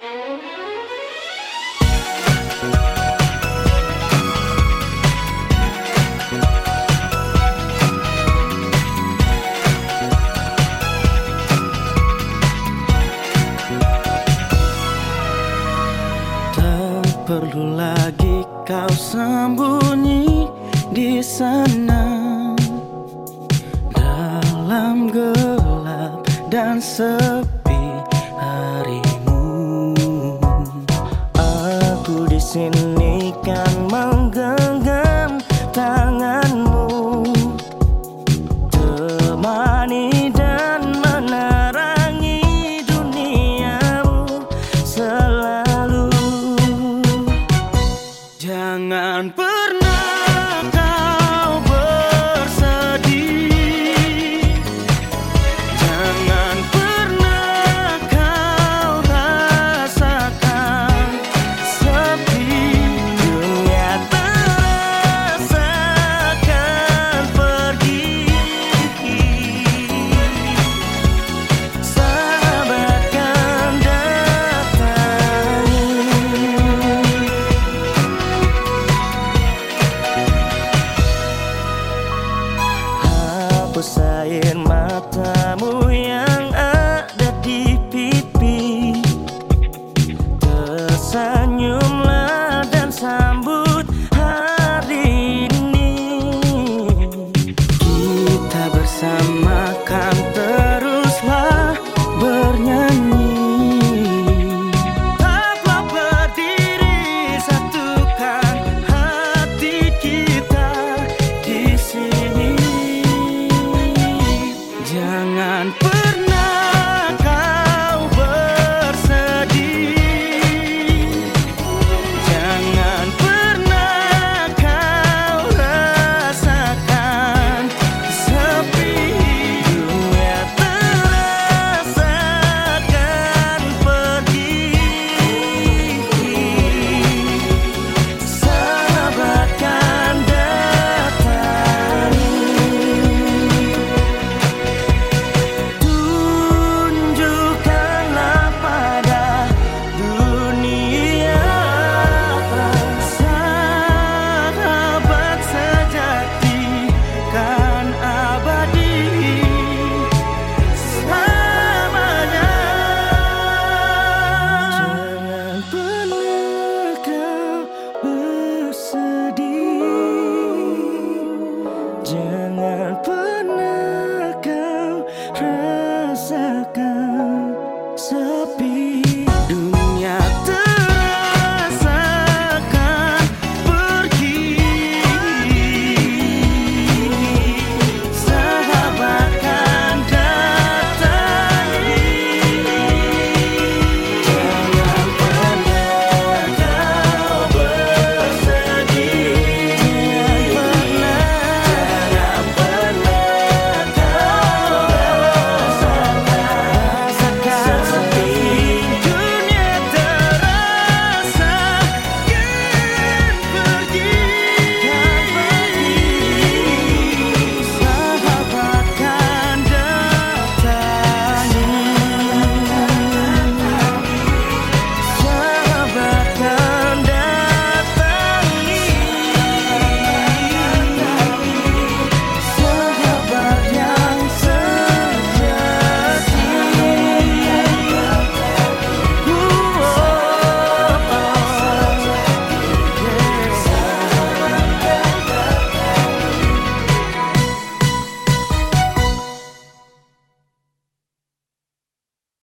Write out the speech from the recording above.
Perlu lagi kau sembunyi di sana. Dalam gelap dan sepi dancing Hapus air matamu yang ada di pipi. Tersenyumlah dan sambut hari ini. Kita bersama kan pernah